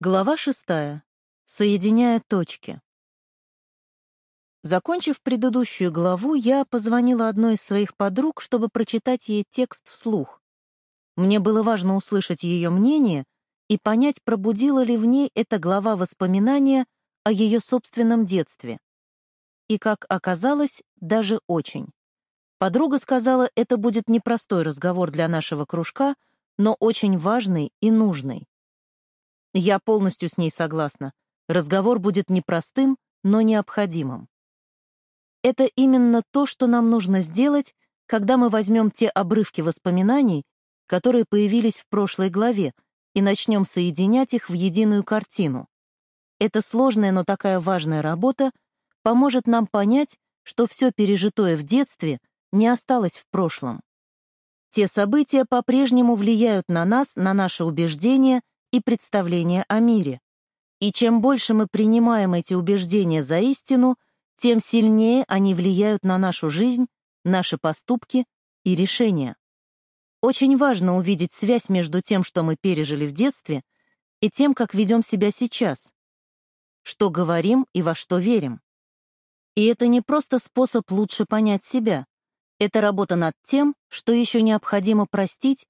Глава шестая. Соединяя точки. Закончив предыдущую главу, я позвонила одной из своих подруг, чтобы прочитать ей текст вслух. Мне было важно услышать ее мнение и понять, пробудила ли в ней эта глава воспоминания о ее собственном детстве. И, как оказалось, даже очень. Подруга сказала, это будет непростой разговор для нашего кружка, но очень важный и нужный. Я полностью с ней согласна. Разговор будет непростым, но необходимым. Это именно то, что нам нужно сделать, когда мы возьмем те обрывки воспоминаний, которые появились в прошлой главе, и начнем соединять их в единую картину. Эта сложная, но такая важная работа поможет нам понять, что все пережитое в детстве не осталось в прошлом. Те события по-прежнему влияют на нас, на наши убеждения и представления о мире. И чем больше мы принимаем эти убеждения за истину, тем сильнее они влияют на нашу жизнь, наши поступки и решения. Очень важно увидеть связь между тем, что мы пережили в детстве, и тем, как ведем себя сейчас, что говорим и во что верим. И это не просто способ лучше понять себя. Это работа над тем, что еще необходимо простить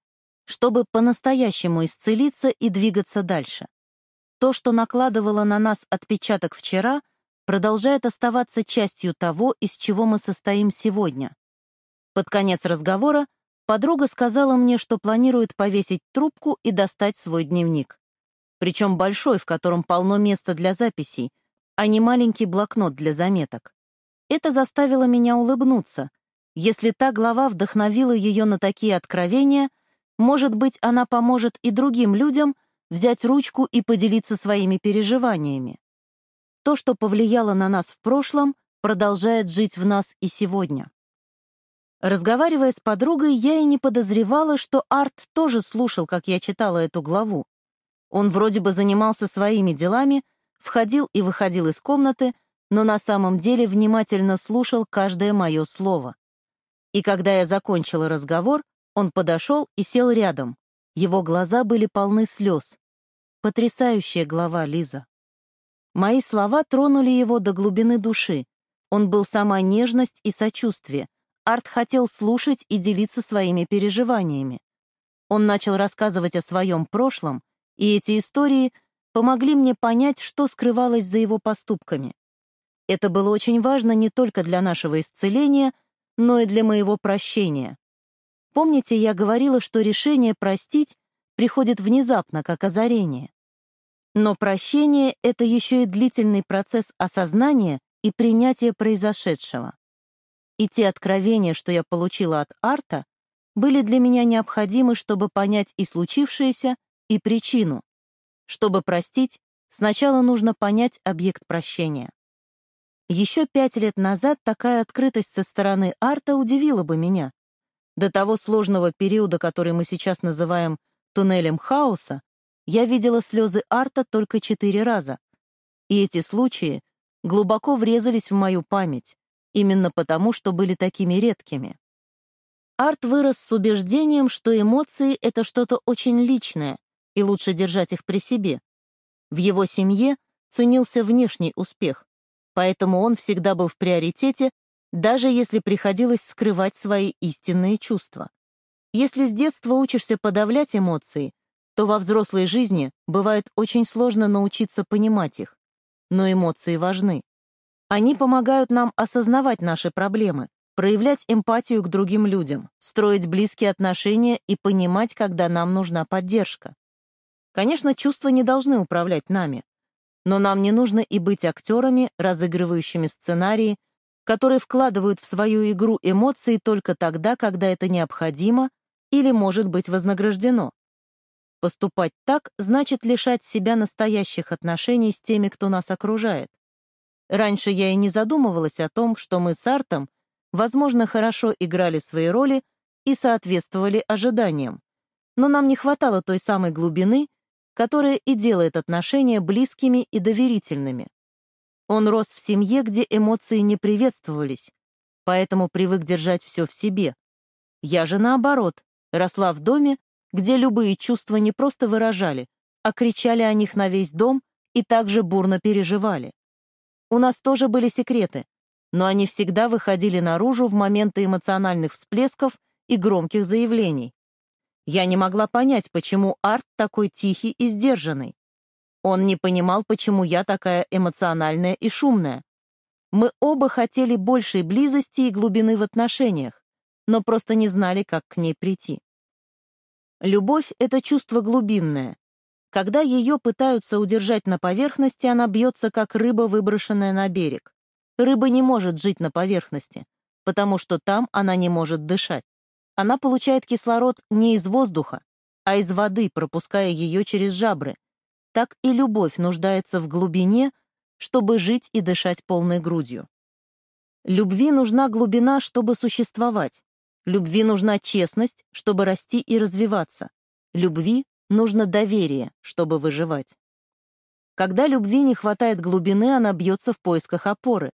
чтобы по-настоящему исцелиться и двигаться дальше. То, что накладывало на нас отпечаток вчера, продолжает оставаться частью того, из чего мы состоим сегодня. Под конец разговора подруга сказала мне, что планирует повесить трубку и достать свой дневник. Причем большой, в котором полно места для записей, а не маленький блокнот для заметок. Это заставило меня улыбнуться. Если та глава вдохновила ее на такие откровения, может быть, она поможет и другим людям взять ручку и поделиться своими переживаниями. То, что повлияло на нас в прошлом, продолжает жить в нас и сегодня. Разговаривая с подругой, я и не подозревала, что Арт тоже слушал, как я читала эту главу. Он вроде бы занимался своими делами, входил и выходил из комнаты, но на самом деле внимательно слушал каждое мое слово. И когда я закончила разговор, он подошел и сел рядом. Его глаза были полны слез. Потрясающая глава, Лиза. Мои слова тронули его до глубины души. Он был сама нежность и сочувствие. Арт хотел слушать и делиться своими переживаниями. Он начал рассказывать о своем прошлом, и эти истории помогли мне понять, что скрывалось за его поступками. Это было очень важно не только для нашего исцеления, но и для моего прощения. Помните, я говорила, что решение простить приходит внезапно, как озарение. Но прощение — это еще и длительный процесс осознания и принятия произошедшего. И те откровения, что я получила от Арта, были для меня необходимы, чтобы понять и случившееся, и причину. Чтобы простить, сначала нужно понять объект прощения. Еще пять лет назад такая открытость со стороны Арта удивила бы меня. До того сложного периода, который мы сейчас называем туннелем хаоса, я видела слезы Арта только четыре раза. И эти случаи глубоко врезались в мою память, именно потому, что были такими редкими. Арт вырос с убеждением, что эмоции — это что-то очень личное, и лучше держать их при себе. В его семье ценился внешний успех, поэтому он всегда был в приоритете даже если приходилось скрывать свои истинные чувства. Если с детства учишься подавлять эмоции, то во взрослой жизни бывает очень сложно научиться понимать их. Но эмоции важны. Они помогают нам осознавать наши проблемы, проявлять эмпатию к другим людям, строить близкие отношения и понимать, когда нам нужна поддержка. Конечно, чувства не должны управлять нами, но нам не нужно и быть актерами, разыгрывающими сценарии которые вкладывают в свою игру эмоции только тогда, когда это необходимо или может быть вознаграждено. Поступать так значит лишать себя настоящих отношений с теми, кто нас окружает. Раньше я и не задумывалась о том, что мы с Артом, возможно, хорошо играли свои роли и соответствовали ожиданиям, но нам не хватало той самой глубины, которая и делает отношения близкими и доверительными. Он рос в семье, где эмоции не приветствовались, поэтому привык держать все в себе. Я же, наоборот, росла в доме, где любые чувства не просто выражали, а кричали о них на весь дом и также бурно переживали. У нас тоже были секреты, но они всегда выходили наружу в моменты эмоциональных всплесков и громких заявлений. Я не могла понять, почему Арт такой тихий и сдержанный. Он не понимал, почему я такая эмоциональная и шумная. Мы оба хотели большей близости и глубины в отношениях, но просто не знали, как к ней прийти. Любовь — это чувство глубинное. Когда ее пытаются удержать на поверхности, она бьется, как рыба, выброшенная на берег. Рыба не может жить на поверхности, потому что там она не может дышать. Она получает кислород не из воздуха, а из воды, пропуская ее через жабры. Так и любовь нуждается в глубине, чтобы жить и дышать полной грудью. Любви нужна глубина, чтобы существовать. Любви нужна честность, чтобы расти и развиваться. Любви нужно доверие, чтобы выживать. Когда любви не хватает глубины, она бьется в поисках опоры.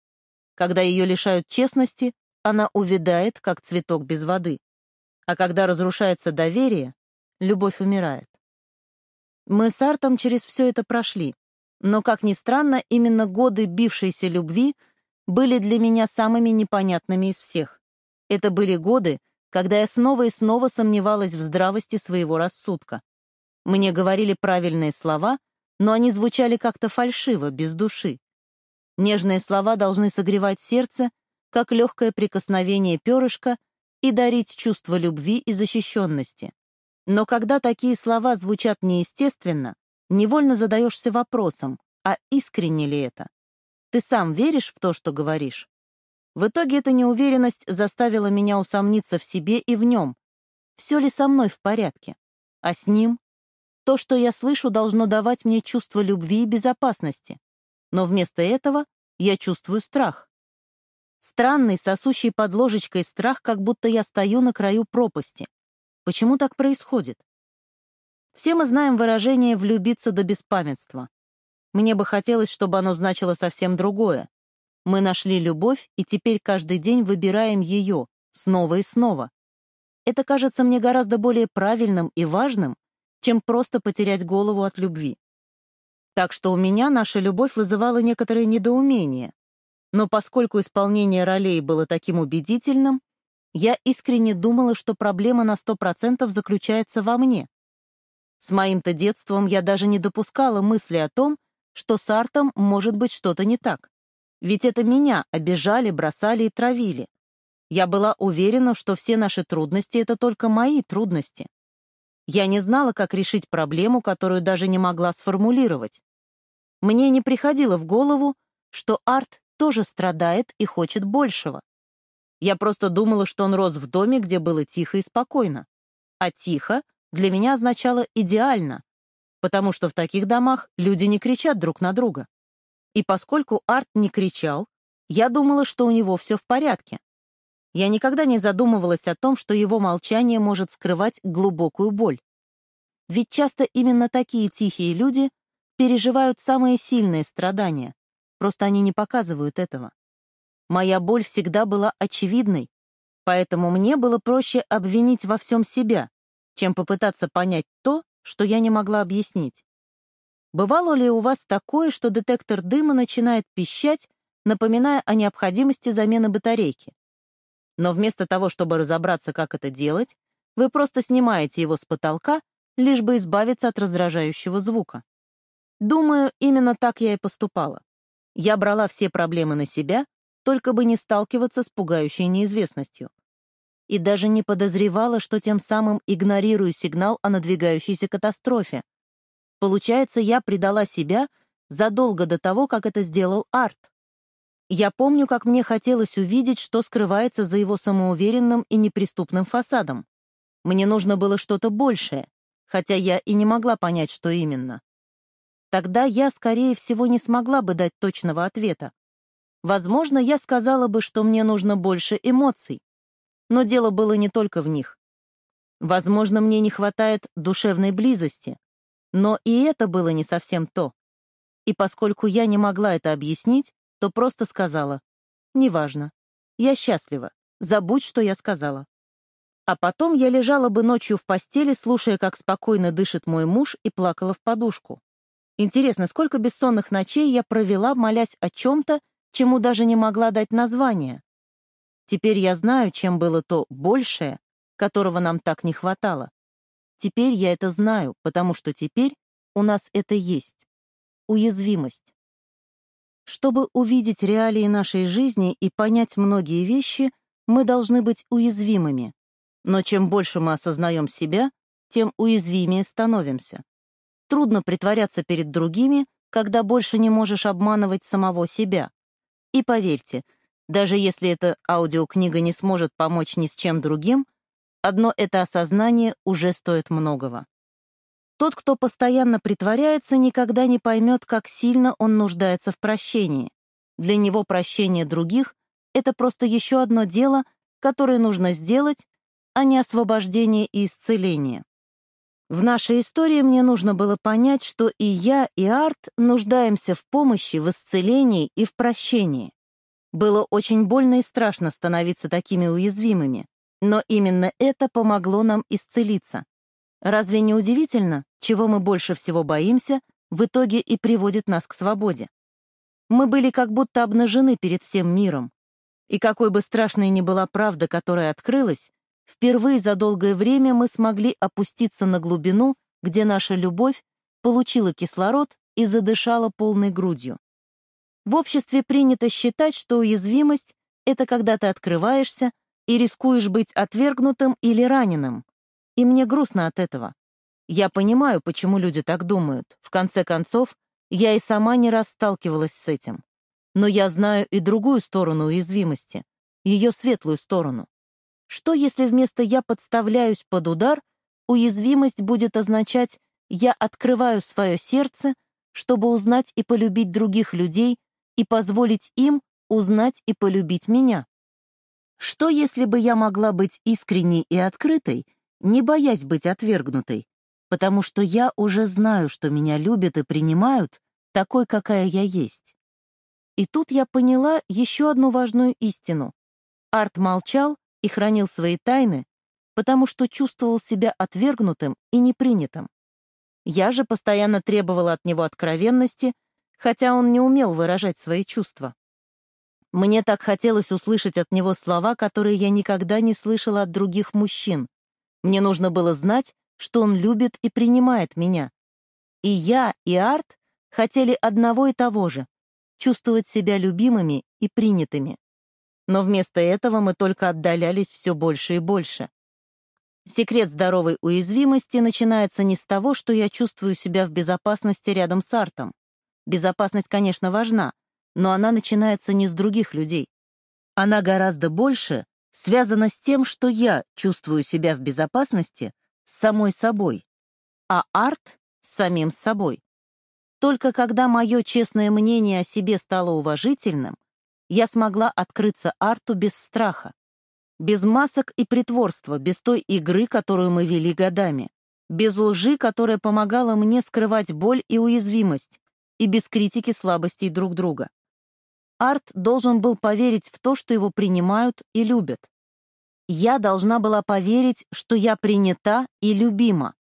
Когда ее лишают честности, она увядает, как цветок без воды. А когда разрушается доверие, любовь умирает. Мы с Артом через все это прошли. Но, как ни странно, именно годы бившейся любви были для меня самыми непонятными из всех. Это были годы, когда я снова и снова сомневалась в здравости своего рассудка. Мне говорили правильные слова, но они звучали как-то фальшиво, без души. Нежные слова должны согревать сердце, как легкое прикосновение перышка, и дарить чувство любви и защищенности. Но когда такие слова звучат неестественно, невольно задаешься вопросом, а искренне ли это? Ты сам веришь в то, что говоришь? В итоге эта неуверенность заставила меня усомниться в себе и в нем. Все ли со мной в порядке? А с ним? То, что я слышу, должно давать мне чувство любви и безопасности но вместо этого я чувствую страх. Странный, сосущий под ложечкой страх, как будто я стою на краю пропасти. Почему так происходит? Все мы знаем выражение «влюбиться до беспамятства». Мне бы хотелось, чтобы оно значило совсем другое. Мы нашли любовь, и теперь каждый день выбираем ее, снова и снова. Это кажется мне гораздо более правильным и важным, чем просто потерять голову от любви. Так что у меня наша любовь вызывала некоторое недоумение. Но поскольку исполнение ролей было таким убедительным, я искренне думала, что проблема на сто процентов заключается во мне. С моим-то детством я даже не допускала мысли о том, что с Артом может быть что-то не так. Ведь это меня обижали, бросали и травили. Я была уверена, что все наши трудности — это только мои трудности. Я не знала, как решить проблему, которую даже не могла сформулировать. Мне не приходило в голову, что Арт тоже страдает и хочет большего. Я просто думала, что он рос в доме, где было тихо и спокойно. А тихо для меня означало идеально, потому что в таких домах люди не кричат друг на друга. И поскольку Арт не кричал, я думала, что у него все в порядке. Я никогда не задумывалась о том, что его молчание может скрывать глубокую боль. Ведь часто именно такие тихие люди переживают самые сильные страдания, просто они не показывают этого. Моя боль всегда была очевидной, поэтому мне было проще обвинить во всем себя, чем попытаться понять то, что я не могла объяснить. Бывало ли у вас такое, что детектор дыма начинает пищать, напоминая о необходимости замены батарейки? Но вместо того, чтобы разобраться, как это делать, вы просто снимаете его с потолка, лишь бы избавиться от раздражающего звука. Думаю, именно так я и поступала. Я брала все проблемы на себя, только бы не сталкиваться с пугающей неизвестностью. И даже не подозревала, что тем самым игнорирую сигнал о надвигающейся катастрофе. Получается, я предала себя задолго до того, как это сделал Арт. Я помню, как мне хотелось увидеть, что скрывается за его самоуверенным и неприступным фасадом. Мне нужно было что-то большее, хотя я и не могла понять, что именно. Тогда я, скорее всего, не смогла бы дать точного ответа. Возможно, я сказала бы, что мне нужно больше эмоций. Но дело было не только в них. Возможно, мне не хватает душевной близости. Но и это было не совсем то. И поскольку я не могла это объяснить, то просто сказала, «Неважно. Я счастлива. Забудь, что я сказала». А потом я лежала бы ночью в постели, слушая, как спокойно дышит мой муж, и плакала в подушку. Интересно, сколько бессонных ночей я провела, молясь о чем-то, чему даже не могла дать название. Теперь я знаю, чем было то большее, которого нам так не хватало. Теперь я это знаю, потому что теперь у нас это есть. Уязвимость. Чтобы увидеть реалии нашей жизни и понять многие вещи, мы должны быть уязвимыми. Но чем больше мы осознаем себя, тем уязвимее становимся. Трудно притворяться перед другими, когда больше не можешь обманывать самого себя. И поверьте, даже если эта аудиокнига не сможет помочь ни с чем другим, одно это осознание уже стоит многого. Тот, кто постоянно притворяется, никогда не поймет, как сильно он нуждается в прощении. Для него прощение других — это просто еще одно дело, которое нужно сделать, а не освобождение и исцеление. В нашей истории мне нужно было понять, что и я, и Арт нуждаемся в помощи, в исцелении и в прощении. Было очень больно и страшно становиться такими уязвимыми, но именно это помогло нам исцелиться. Разве не удивительно, чего мы больше всего боимся, в итоге и приводит нас к свободе? Мы были как будто обнажены перед всем миром. И какой бы страшной ни была правда, которая открылась, впервые за долгое время мы смогли опуститься на глубину, где наша любовь получила кислород и задышала полной грудью. В обществе принято считать, что уязвимость — это когда ты открываешься и рискуешь быть отвергнутым или раненым, и мне грустно от этого. Я понимаю, почему люди так думают. В конце концов, я и сама не раз сталкивалась с этим. Но я знаю и другую сторону уязвимости, ее светлую сторону. Что, если вместо «я подставляюсь под удар», уязвимость будет означать «я открываю свое сердце», чтобы узнать и полюбить других людей и позволить им узнать и полюбить меня? Что, если бы я могла быть искренней и открытой, не боясь быть отвергнутой, потому что я уже знаю, что меня любят и принимают такой, какая я есть. И тут я поняла еще одну важную истину. Арт молчал и хранил свои тайны, потому что чувствовал себя отвергнутым и непринятым. Я же постоянно требовала от него откровенности, хотя он не умел выражать свои чувства. Мне так хотелось услышать от него слова, которые я никогда не слышала от других мужчин, мне нужно было знать, что он любит и принимает меня. И я, и Арт хотели одного и того же — чувствовать себя любимыми и принятыми. Но вместо этого мы только отдалялись все больше и больше. Секрет здоровой уязвимости начинается не с того, что я чувствую себя в безопасности рядом с Артом. Безопасность, конечно, важна, но она начинается не с других людей. Она гораздо больше связано с тем, что я чувствую себя в безопасности с самой собой, а арт — с самим собой. Только когда мое честное мнение о себе стало уважительным, я смогла открыться арту без страха, без масок и притворства, без той игры, которую мы вели годами, без лжи, которая помогала мне скрывать боль и уязвимость, и без критики слабостей друг друга. Арт должен был поверить в то, что его принимают и любят. Я должна была поверить, что я принята и любима.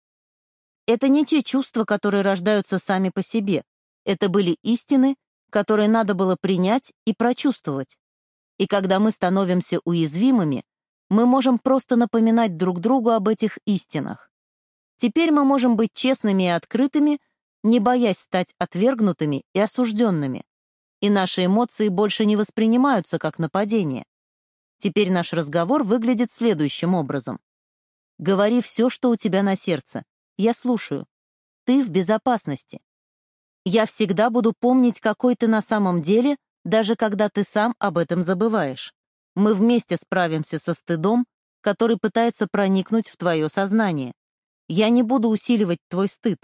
Это не те чувства, которые рождаются сами по себе. Это были истины, которые надо было принять и прочувствовать. И когда мы становимся уязвимыми, мы можем просто напоминать друг другу об этих истинах. Теперь мы можем быть честными и открытыми, не боясь стать отвергнутыми и осужденными и наши эмоции больше не воспринимаются как нападение. Теперь наш разговор выглядит следующим образом. Говори все, что у тебя на сердце. Я слушаю. Ты в безопасности. Я всегда буду помнить, какой ты на самом деле, даже когда ты сам об этом забываешь. Мы вместе справимся со стыдом, который пытается проникнуть в твое сознание. Я не буду усиливать твой стыд.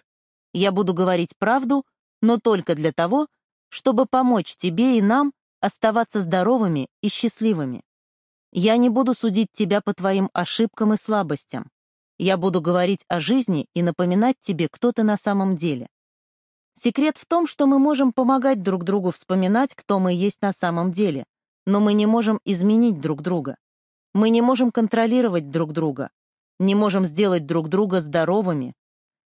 Я буду говорить правду, но только для того, чтобы помочь тебе и нам оставаться здоровыми и счастливыми. Я не буду судить тебя по твоим ошибкам и слабостям. Я буду говорить о жизни и напоминать тебе, кто ты на самом деле. Секрет в том, что мы можем помогать друг другу вспоминать, кто мы есть на самом деле, но мы не можем изменить друг друга. Мы не можем контролировать друг друга, не можем сделать друг друга здоровыми.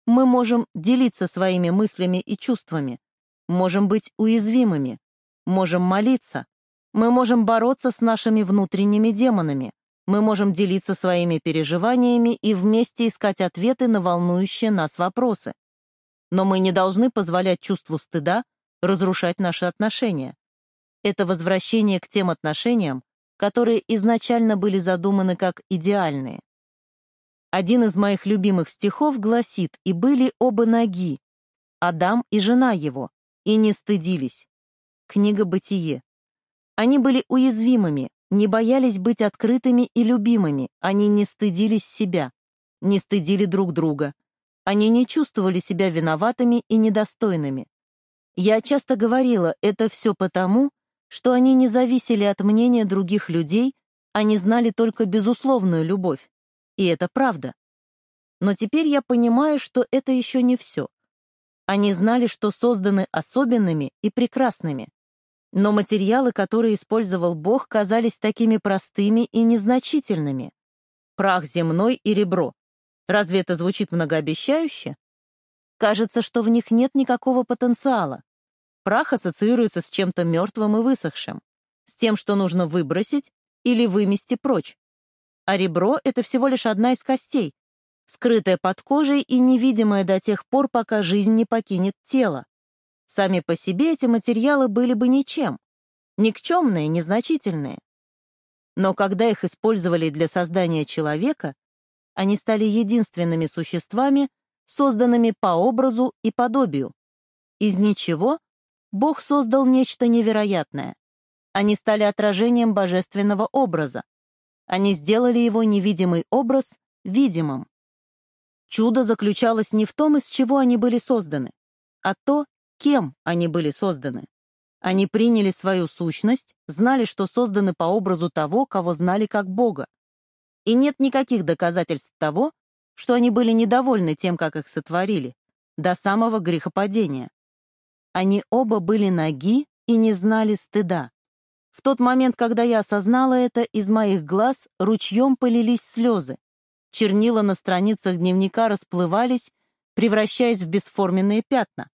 Мы можем делиться своими мыслями и чувствами, можем быть уязвимыми, можем молиться, мы можем бороться с нашими внутренними демонами, мы можем делиться своими переживаниями и вместе искать ответы на волнующие нас вопросы. Но мы не должны позволять чувству стыда разрушать наши отношения. Это возвращение к тем отношениям, которые изначально были задуманы как идеальные. Один из моих любимых стихов гласит «И были оба ноги, Адам и жена его, и не стыдились». Книга «Бытие». Они были уязвимыми, не боялись быть открытыми и любимыми, они не стыдились себя, не стыдили друг друга. Они не чувствовали себя виноватыми и недостойными. Я часто говорила, это все потому, что они не зависели от мнения других людей, они знали только безусловную любовь. И это правда. Но теперь я понимаю, что это еще не все. Они знали, что созданы особенными и прекрасными. Но материалы, которые использовал Бог, казались такими простыми и незначительными. Прах земной и ребро. Разве это звучит многообещающе? Кажется, что в них нет никакого потенциала. Прах ассоциируется с чем-то мертвым и высохшим, с тем, что нужно выбросить или вымести прочь. А ребро — это всего лишь одна из костей, скрытая под кожей и невидимая до тех пор, пока жизнь не покинет тело. Сами по себе эти материалы были бы ничем, никчемные, незначительные. Но когда их использовали для создания человека, они стали единственными существами, созданными по образу и подобию. Из ничего Бог создал нечто невероятное. Они стали отражением божественного образа. Они сделали его невидимый образ видимым. Чудо заключалось не в том, из чего они были созданы, а то, кем они были созданы. Они приняли свою сущность, знали, что созданы по образу того, кого знали как Бога. И нет никаких доказательств того, что они были недовольны тем, как их сотворили, до самого грехопадения. Они оба были ноги и не знали стыда. В тот момент, когда я осознала это, из моих глаз ручьем полились слезы. Чернила на страницах дневника расплывались, превращаясь в бесформенные пятна.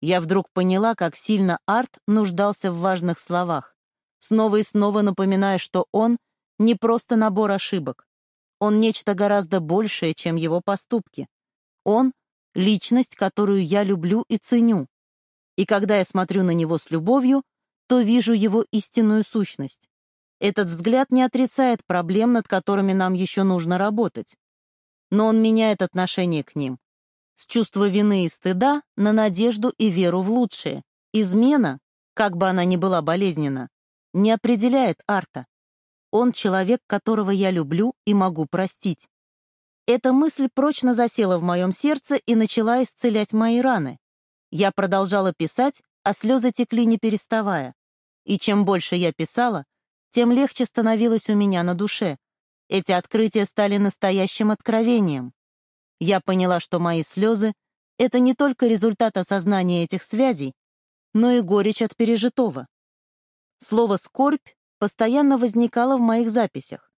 Я вдруг поняла, как сильно Арт нуждался в важных словах, снова и снова напоминая, что он не просто набор ошибок. Он нечто гораздо большее, чем его поступки. Он — личность, которую я люблю и ценю. И когда я смотрю на него с любовью, то вижу его истинную сущность. Этот взгляд не отрицает проблем, над которыми нам еще нужно работать. Но он меняет отношение к ним с чувства вины и стыда на надежду и веру в лучшее. Измена, как бы она ни была болезненна, не определяет Арта. Он человек, которого я люблю и могу простить. Эта мысль прочно засела в моем сердце и начала исцелять мои раны. Я продолжала писать, а слезы текли не переставая. И чем больше я писала, тем легче становилось у меня на душе. Эти открытия стали настоящим откровением. Я поняла, что мои слезы — это не только результат осознания этих связей, но и горечь от пережитого. Слово «скорбь» постоянно возникало в моих записях.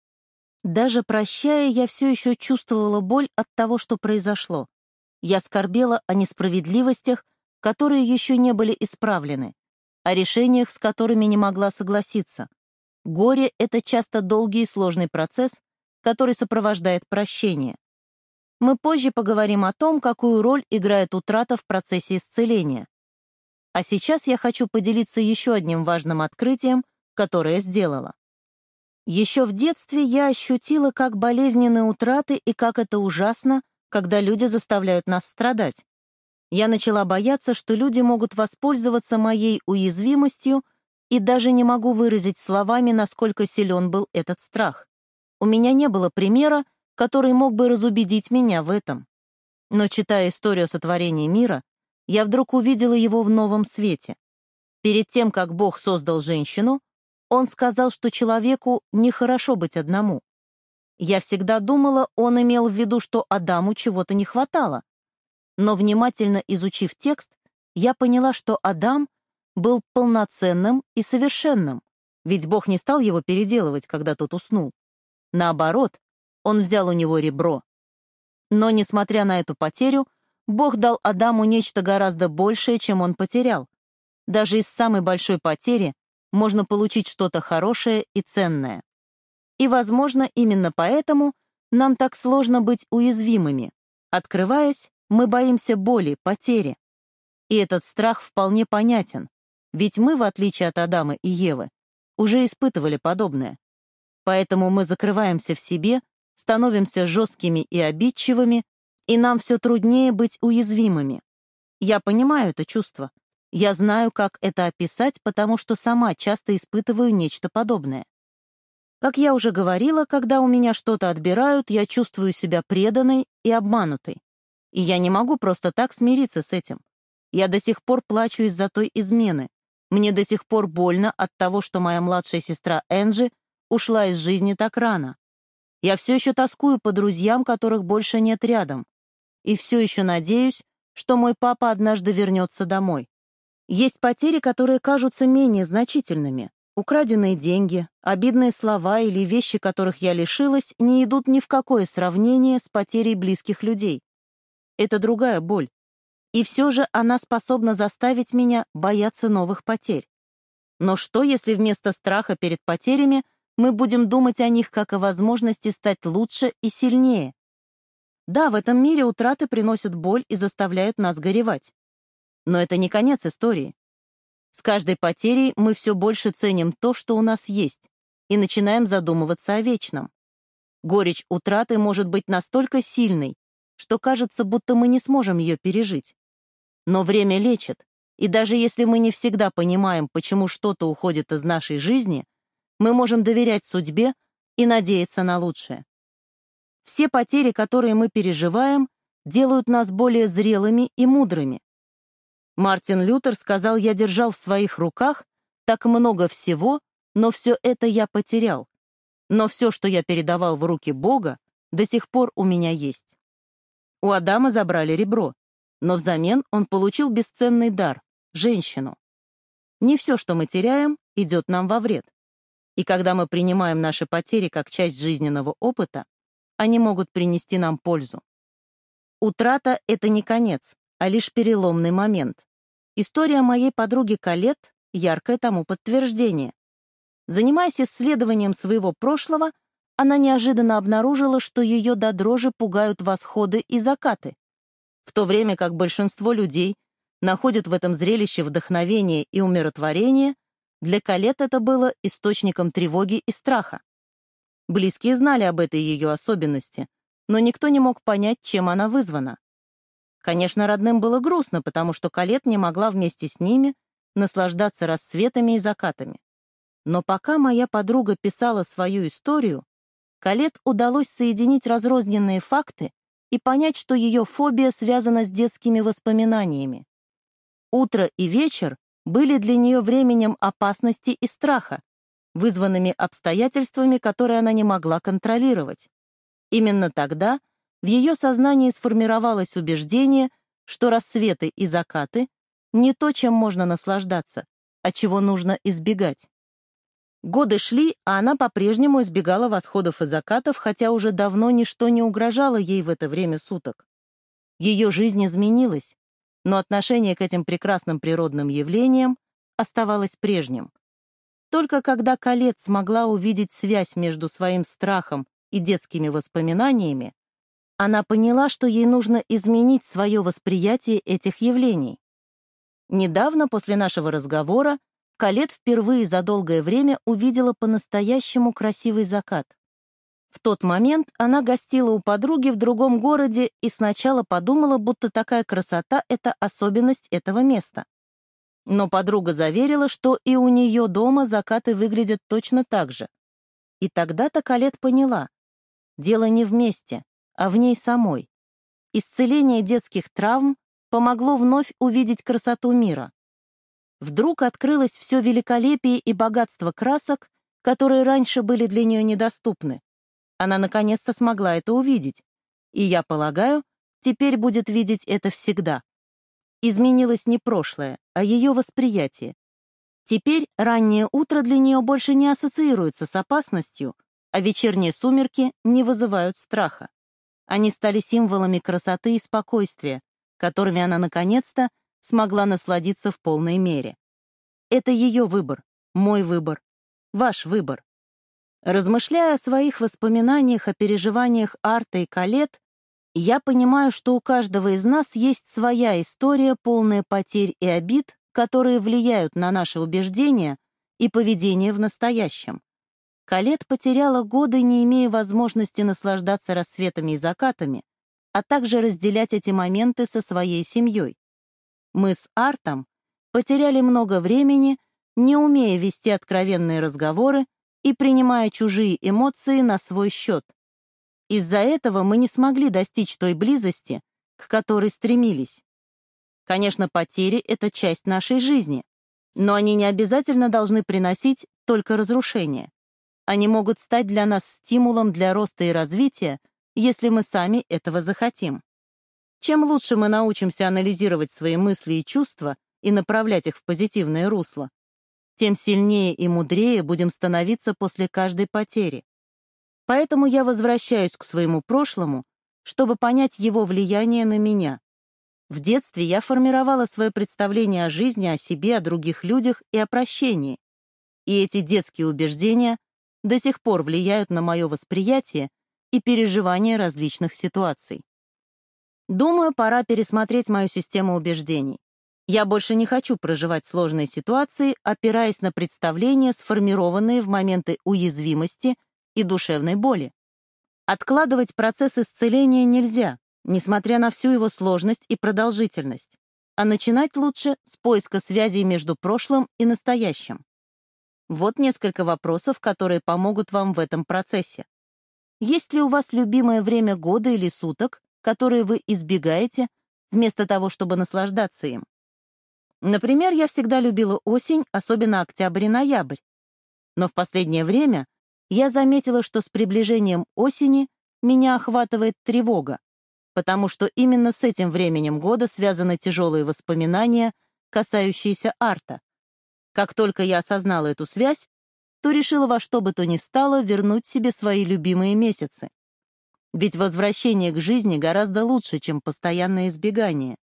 Даже прощая, я все еще чувствовала боль от того, что произошло. Я скорбела о несправедливостях, которые еще не были исправлены, о решениях, с которыми не могла согласиться. Горе — это часто долгий и сложный процесс, который сопровождает прощение. Мы позже поговорим о том, какую роль играет утрата в процессе исцеления. А сейчас я хочу поделиться еще одним важным открытием, которое сделала. Еще в детстве я ощутила, как болезненные утраты и как это ужасно, когда люди заставляют нас страдать. Я начала бояться, что люди могут воспользоваться моей уязвимостью и даже не могу выразить словами, насколько силен был этот страх. У меня не было примера, который мог бы разубедить меня в этом. Но, читая историю сотворения мира, я вдруг увидела его в новом свете. Перед тем, как Бог создал женщину, он сказал, что человеку нехорошо быть одному. Я всегда думала, он имел в виду, что Адаму чего-то не хватало. Но внимательно изучив текст, я поняла, что Адам был полноценным и совершенным, ведь Бог не стал его переделывать, когда тот уснул. Наоборот, он взял у него ребро. Но, несмотря на эту потерю, Бог дал Адаму нечто гораздо большее, чем он потерял. Даже из самой большой потери можно получить что-то хорошее и ценное. И, возможно, именно поэтому нам так сложно быть уязвимыми. Открываясь, мы боимся боли, потери. И этот страх вполне понятен, ведь мы, в отличие от Адама и Евы, уже испытывали подобное. Поэтому мы закрываемся в себе, становимся жесткими и обидчивыми, и нам все труднее быть уязвимыми. Я понимаю это чувство. Я знаю, как это описать, потому что сама часто испытываю нечто подобное. Как я уже говорила, когда у меня что-то отбирают, я чувствую себя преданной и обманутой. И я не могу просто так смириться с этим. Я до сих пор плачу из-за той измены. Мне до сих пор больно от того, что моя младшая сестра Энджи ушла из жизни так рано. Я все еще тоскую по друзьям, которых больше нет рядом. И все еще надеюсь, что мой папа однажды вернется домой. Есть потери, которые кажутся менее значительными. Украденные деньги, обидные слова или вещи, которых я лишилась, не идут ни в какое сравнение с потерей близких людей. Это другая боль. И все же она способна заставить меня бояться новых потерь. Но что, если вместо страха перед потерями мы будем думать о них как о возможности стать лучше и сильнее? Да, в этом мире утраты приносят боль и заставляют нас горевать. Но это не конец истории. С каждой потерей мы все больше ценим то, что у нас есть, и начинаем задумываться о вечном. Горечь утраты может быть настолько сильной, что кажется, будто мы не сможем ее пережить. Но время лечит, и даже если мы не всегда понимаем, почему что-то уходит из нашей жизни, мы можем доверять судьбе и надеяться на лучшее. Все потери, которые мы переживаем, делают нас более зрелыми и мудрыми. Мартин Лютер сказал, я держал в своих руках так много всего, но все это я потерял. Но все, что я передавал в руки Бога, до сих пор у меня есть. У Адама забрали ребро, но взамен он получил бесценный дар — женщину. Не все, что мы теряем, идет нам во вред. И когда мы принимаем наши потери как часть жизненного опыта, они могут принести нам пользу. Утрата — это не конец, а лишь переломный момент. История моей подруги Калет — яркое тому подтверждение. Занимаясь исследованием своего прошлого, она неожиданно обнаружила, что ее до дрожи пугают восходы и закаты. В то время как большинство людей находят в этом зрелище вдохновение и умиротворение, для Калет это было источником тревоги и страха. Близкие знали об этой ее особенности, но никто не мог понять, чем она вызвана. Конечно, родным было грустно, потому что Калет не могла вместе с ними наслаждаться рассветами и закатами. Но пока моя подруга писала свою историю, Калет удалось соединить разрозненные факты и понять, что ее фобия связана с детскими воспоминаниями. Утро и вечер были для нее временем опасности и страха, вызванными обстоятельствами, которые она не могла контролировать. Именно тогда в ее сознании сформировалось убеждение, что рассветы и закаты — не то, чем можно наслаждаться, а чего нужно избегать. Годы шли, а она по-прежнему избегала восходов и закатов, хотя уже давно ничто не угрожало ей в это время суток. Ее жизнь изменилась, но отношение к этим прекрасным природным явлениям оставалось прежним. Только когда Калет смогла увидеть связь между своим страхом и детскими воспоминаниями, она поняла, что ей нужно изменить свое восприятие этих явлений. Недавно, после нашего разговора, Калет впервые за долгое время увидела по-настоящему красивый закат. В тот момент она гостила у подруги в другом городе и сначала подумала, будто такая красота — это особенность этого места. Но подруга заверила, что и у нее дома закаты выглядят точно так же. И тогда-то Калет поняла. Дело не вместе, а в ней самой. Исцеление детских травм помогло вновь увидеть красоту мира. Вдруг открылось все великолепие и богатство красок, которые раньше были для нее недоступны. Она наконец-то смогла это увидеть. И я полагаю, теперь будет видеть это всегда. Изменилось не прошлое, а ее восприятие. Теперь раннее утро для нее больше не ассоциируется с опасностью, а вечерние сумерки не вызывают страха. Они стали символами красоты и спокойствия, которыми она наконец-то смогла насладиться в полной мере. Это ее выбор, мой выбор, ваш выбор. Размышляя о своих воспоминаниях о переживаниях Арта и Калет, я понимаю, что у каждого из нас есть своя история, полная потерь и обид, которые влияют на наши убеждения и поведение в настоящем. Калет потеряла годы, не имея возможности наслаждаться рассветами и закатами, а также разделять эти моменты со своей семьей. Мы с Артом потеряли много времени, не умея вести откровенные разговоры и принимая чужие эмоции на свой счет. Из-за этого мы не смогли достичь той близости, к которой стремились. Конечно, потери — это часть нашей жизни, но они не обязательно должны приносить только разрушение. Они могут стать для нас стимулом для роста и развития, если мы сами этого захотим. Чем лучше мы научимся анализировать свои мысли и чувства и направлять их в позитивное русло, тем сильнее и мудрее будем становиться после каждой потери. Поэтому я возвращаюсь к своему прошлому, чтобы понять его влияние на меня. В детстве я формировала свое представление о жизни, о себе, о других людях и о прощении. И эти детские убеждения до сих пор влияют на мое восприятие и переживание различных ситуаций. Думаю, пора пересмотреть мою систему убеждений. Я больше не хочу проживать сложные ситуации, опираясь на представления, сформированные в моменты уязвимости и душевной боли. Откладывать процесс исцеления нельзя, несмотря на всю его сложность и продолжительность. А начинать лучше с поиска связей между прошлым и настоящим. Вот несколько вопросов, которые помогут вам в этом процессе. Есть ли у вас любимое время года или суток, которые вы избегаете, вместо того, чтобы наслаждаться им? Например, я всегда любила осень, особенно октябрь и ноябрь. Но в последнее время я заметила, что с приближением осени меня охватывает тревога, потому что именно с этим временем года связаны тяжелые воспоминания, касающиеся арта. Как только я осознала эту связь, то решила во что бы то ни стало вернуть себе свои любимые месяцы. Ведь возвращение к жизни гораздо лучше, чем постоянное избегание.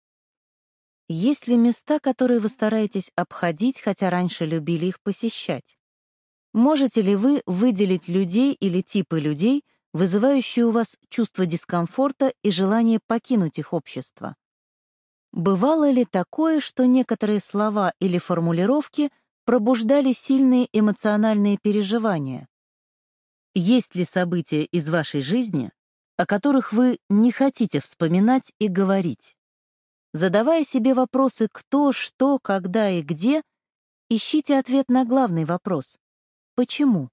Есть ли места, которые вы стараетесь обходить, хотя раньше любили их посещать? Можете ли вы выделить людей или типы людей, вызывающие у вас чувство дискомфорта и желание покинуть их общество? Бывало ли такое, что некоторые слова или формулировки пробуждали сильные эмоциональные переживания? Есть ли события из вашей жизни, о которых вы не хотите вспоминать и говорить? Задавая себе вопросы «кто», «что», «когда» и «где», ищите ответ на главный вопрос Почему?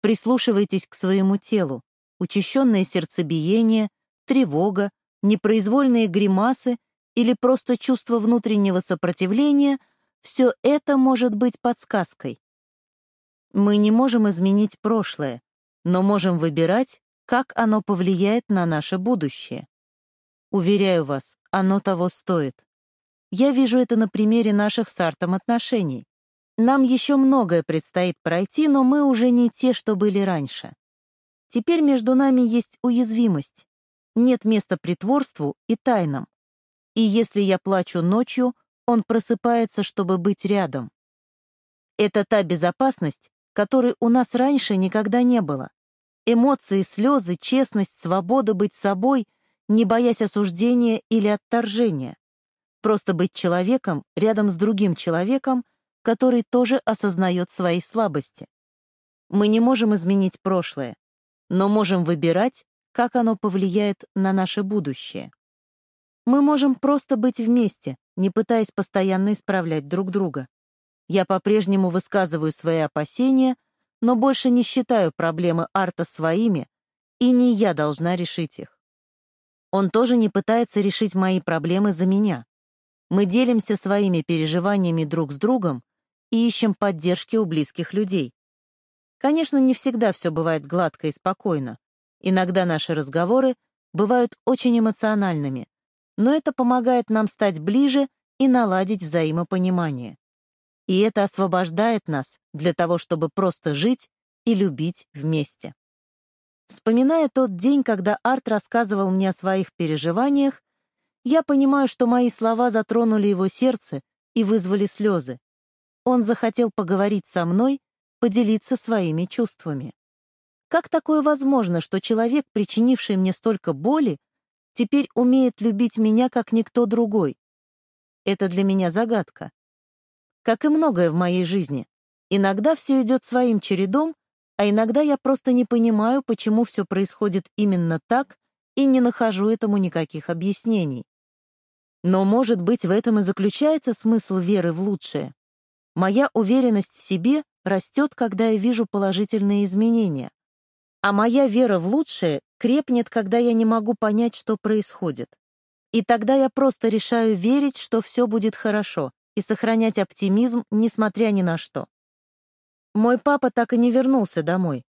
Прислушивайтесь к своему телу. Учащенное сердцебиение, тревога, непроизвольные гримасы или просто чувство внутреннего сопротивления — все это может быть подсказкой. Мы не можем изменить прошлое, но можем выбирать, как оно повлияет на наше будущее. Уверяю вас, оно того стоит. Я вижу это на примере наших с Артом отношений. Нам еще многое предстоит пройти, но мы уже не те, что были раньше. Теперь между нами есть уязвимость. Нет места притворству и тайнам. И если я плачу ночью, он просыпается, чтобы быть рядом. Это та безопасность, которой у нас раньше никогда не было. Эмоции, слезы, честность, свобода быть собой, не боясь осуждения или отторжения. Просто быть человеком рядом с другим человеком — который тоже осознает свои слабости. Мы не можем изменить прошлое, но можем выбирать, как оно повлияет на наше будущее. Мы можем просто быть вместе, не пытаясь постоянно исправлять друг друга. Я по-прежнему высказываю свои опасения, но больше не считаю проблемы Арта своими, и не я должна решить их. Он тоже не пытается решить мои проблемы за меня. Мы делимся своими переживаниями друг с другом, и ищем поддержки у близких людей. Конечно, не всегда все бывает гладко и спокойно. Иногда наши разговоры бывают очень эмоциональными, но это помогает нам стать ближе и наладить взаимопонимание. И это освобождает нас для того, чтобы просто жить и любить вместе. Вспоминая тот день, когда Арт рассказывал мне о своих переживаниях, я понимаю, что мои слова затронули его сердце и вызвали слезы. Он захотел поговорить со мной, поделиться своими чувствами. Как такое возможно, что человек, причинивший мне столько боли, теперь умеет любить меня, как никто другой? Это для меня загадка. Как и многое в моей жизни. Иногда все идет своим чередом, а иногда я просто не понимаю, почему все происходит именно так, и не нахожу этому никаких объяснений. Но, может быть, в этом и заключается смысл веры в лучшее. Моя уверенность в себе растет, когда я вижу положительные изменения. А моя вера в лучшее крепнет, когда я не могу понять, что происходит. И тогда я просто решаю верить, что все будет хорошо, и сохранять оптимизм, несмотря ни на что. Мой папа так и не вернулся домой.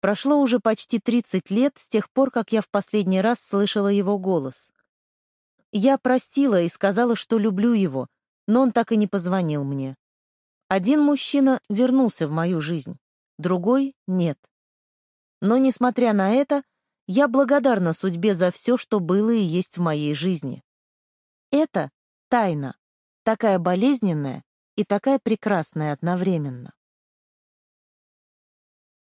Прошло уже почти 30 лет с тех пор, как я в последний раз слышала его голос. Я простила и сказала, что люблю его, но он так и не позвонил мне. Один мужчина вернулся в мою жизнь, другой — нет. Но, несмотря на это, я благодарна судьбе за все, что было и есть в моей жизни. Это тайна, такая болезненная и такая прекрасная одновременно.